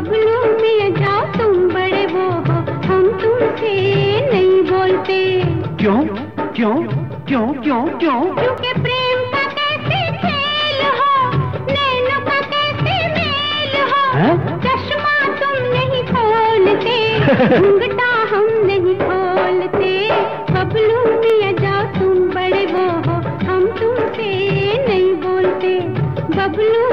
बबलू में जाओ तुम बड़े वो हो हम तुमसे नहीं बोलते। क्यों? क्यों? क्यों? क्यों? क्यों? क्योंकि प्रेम का कैसे खेल हो नैनों का कैसे मेल हो हैं? चश्मा तुम नहीं खोलते घुंघटा हम नहीं खोलते बबलू मिया जाओ तुम बड़े वो हो हम तुमसे नहीं बोलते। बबलू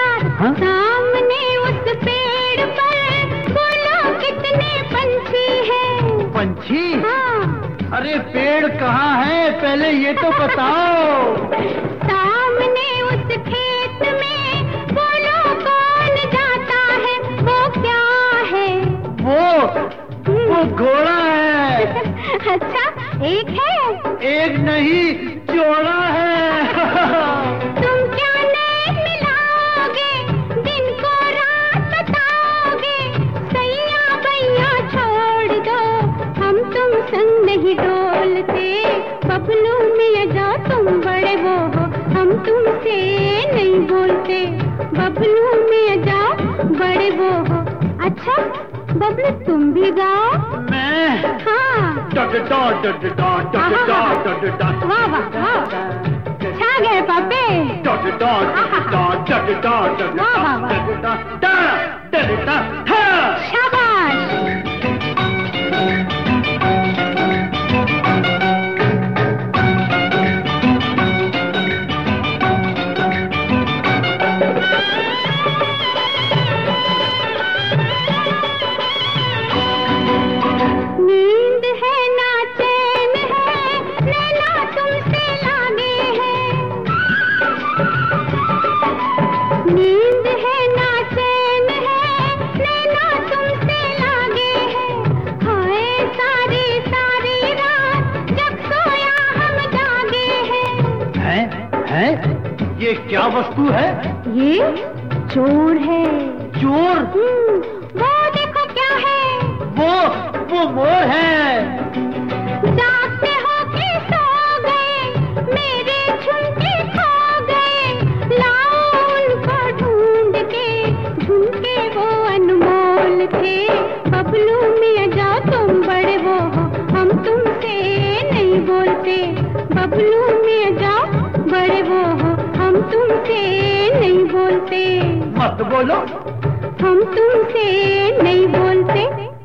हाँ? हाँ? सामने उस पेड़ पर बोलो कितने पंछी हैं। पंछी? हाँ। अरे पेड़ कहाँ है? पहले ये तो बताओ। सामने उस खेत में बोलो कौन जाता है? वो क्या है? वो वो घोड़ा है। अच्छा एक है? एक नहीं जोड़ा है। हम नहीं बोलते। बबलू में जाओ बड़े वो हो। अच्छा बबलू तुम भी गाओ मैं? हाँ। वाह वाह छा गए पापे। डड हैं? है? ये क्या वस्तु है? ये चोर है। चोर? हम्म, वो देखो क्या है। वो वो मोर है। जागते के सो गए मेरे झुमके खो गए। लाओ ढूंढ के झुमके वो अनमोल थे। बबलू में जाओ तुम बड़े वो हम तुमसे नहीं बोलते। बबलू में जाओ बड़े वो हो हम तुमसे नहीं बोलते। मत बोलो। हम तुमसे नहीं बोलते।